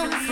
Don't